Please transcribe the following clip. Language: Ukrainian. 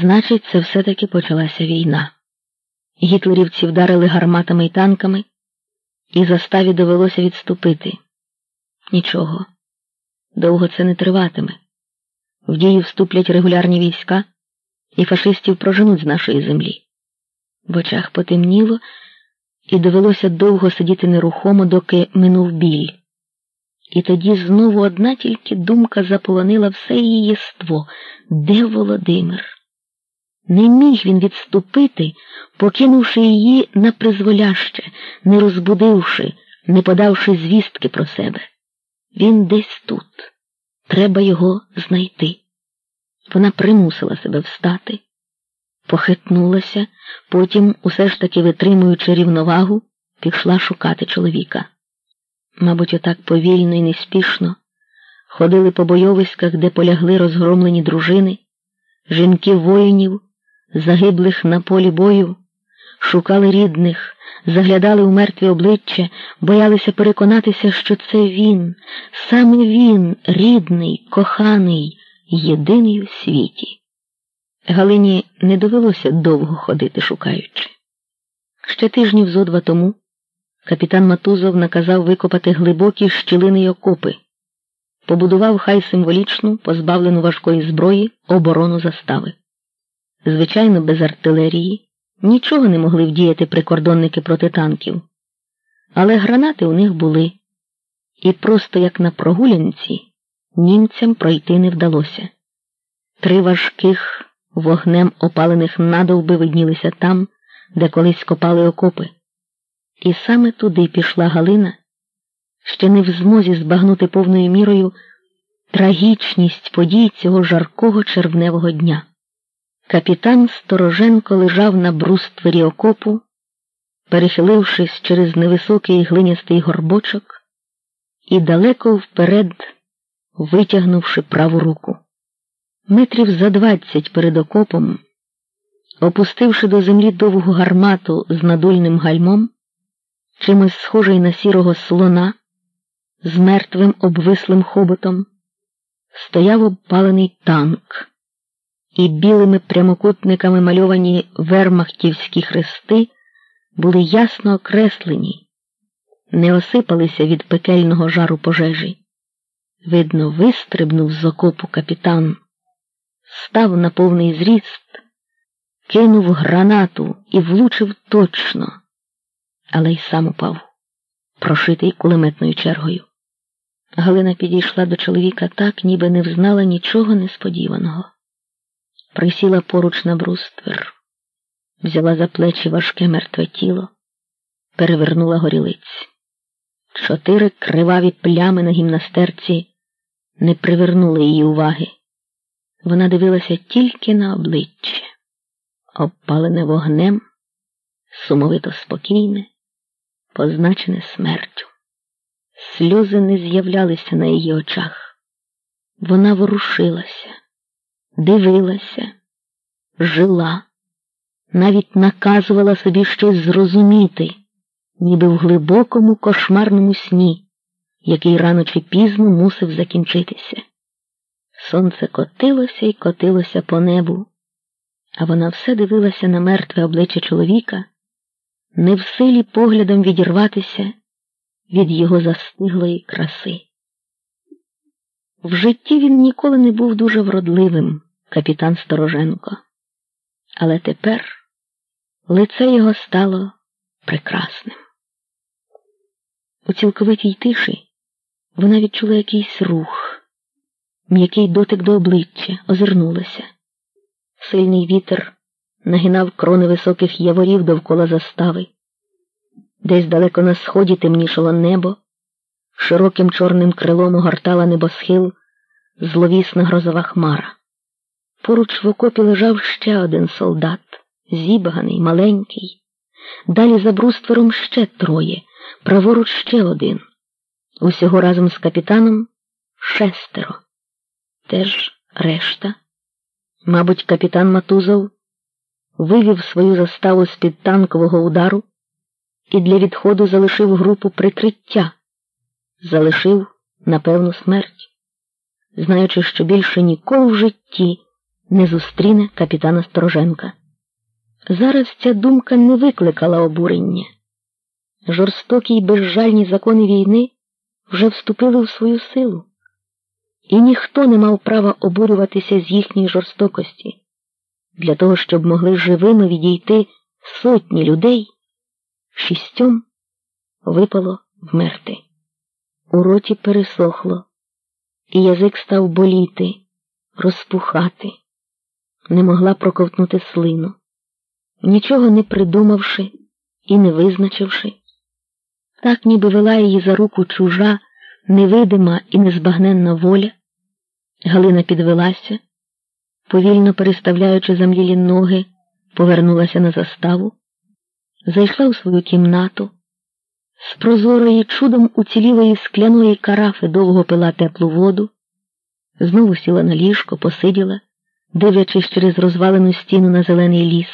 Значить, це все-таки почалася війна. Гітлерівці вдарили гарматами і танками, і заставі довелося відступити. Нічого, довго це не триватиме. В дію вступлять регулярні війська, і фашистів проженуть з нашої землі. В очах потемніло, і довелося довго сидіти нерухомо, доки минув біль. І тоді знову одна тільки думка заполонила все її єство. Де Володимир? Не міг він відступити, покинувши її на призволяще, не розбудивши, не подавши звістки про себе. Він десь тут. Треба його знайти. Вона примусила себе встати, похитнулася, потім, усе ж таки витримуючи рівновагу, пішла шукати чоловіка. Мабуть, отак повільно і неспішно ходили по бойовиськах, де полягли розгромлені дружини, жінки воїнів загиблих на полі бою, шукали рідних, заглядали у мертві обличчя, боялися переконатися, що це він, саме він, рідний, коханий, єдиний у світі. Галині не довелося довго ходити, шукаючи. Ще тижнів зо два тому капітан Матузов наказав викопати глибокі щілини й окопи, побудував хай символічну, позбавлену важкої зброї, оборону застави звичайно, без артилерії, нічого не могли вдіяти прикордонники проти танків, але гранати у них були, і просто як на прогулянці німцям пройти не вдалося. Три важких вогнем опалених надовби виднілися там, де колись копали окопи. І саме туди пішла Галина, ще не в змозі збагнути повною мірою трагічність подій цього жаркого червневого дня. Капітан Стороженко лежав на бруствері окопу, перехилившись через невисокий глинястий горбочок і далеко вперед витягнувши праву руку. Метрів за двадцять перед окопом, опустивши до землі довгу гармату з надульним гальмом, чимось схожий на сірого слона, з мертвим обвислим хоботом, стояв обпалений танк і білими прямокутниками мальовані вермахтівські хрести були ясно окреслені, не осипалися від пекельного жару пожежі. Видно, вистрибнув з окопу капітан, став на повний зріст, кинув гранату і влучив точно, але й сам упав, прошитий кулеметною чергою. Галина підійшла до чоловіка так, ніби не взнала нічого несподіваного присіла поруч на бруствер, взяла за плечі важке мертве тіло, перевернула горілиць. Чотири криваві плями на гімнастерці не привернули її уваги. Вона дивилася тільки на обличчя, обпалене вогнем, сумовито спокійне, позначене смертю. Сльози не з'являлися на її очах. Вона ворушилася дивилася, жила, навіть наказувала собі щось зрозуміти, ніби в глибокому кошмарному сні, який рано чи пізно мусив закінчитися. Сонце котилося і котилося по небу, а вона все дивилася на мертве обличчя чоловіка, не в силі поглядом відірватися від його застиглої краси. В житті він ніколи не був дуже вродливим, капітан Стороженко. Але тепер лице його стало прекрасним. У цілковитій тиші вона відчула якийсь рух, м'який дотик до обличчя, озирнулася. Сильний вітер нагинав крони високих яворів довкола застави. Десь далеко на сході темнішало небо, широким чорним крилом огортала небосхил зловісна грозова хмара. Поруч в окопі лежав ще один солдат, зібганий, маленький. Далі за бруствером ще троє, праворуч ще один. Усього разом з капітаном шестеро. Теж решта. Мабуть, капітан Матузов вивів свою заставу з під танкового удару і для відходу залишив групу прикриття, залишив, напевно, смерть, знаючи, що більше ніколи в житті не зустріне капітана Стороженка. Зараз ця думка не викликала обурення. Жорстокі й безжальні закони війни вже вступили в свою силу, і ніхто не мав права обурюватися з їхньої жорстокості. Для того, щоб могли живими відійти сотні людей, шістьом випало вмерти. У роті пересохло, і язик став боліти, розпухати, не могла проковтнути слину, нічого не придумавши і не визначивши. Так ніби вела її за руку чужа, невидима і незбагненна воля. Галина підвелася, повільно переставляючи замлілі ноги, повернулася на заставу, зайшла у свою кімнату. З прозорої чудом уцілілої скляної карафи довго пила теплу воду, знову сіла на ліжко, посиділа, дивлячись через розвалену стіну на зелений ліс.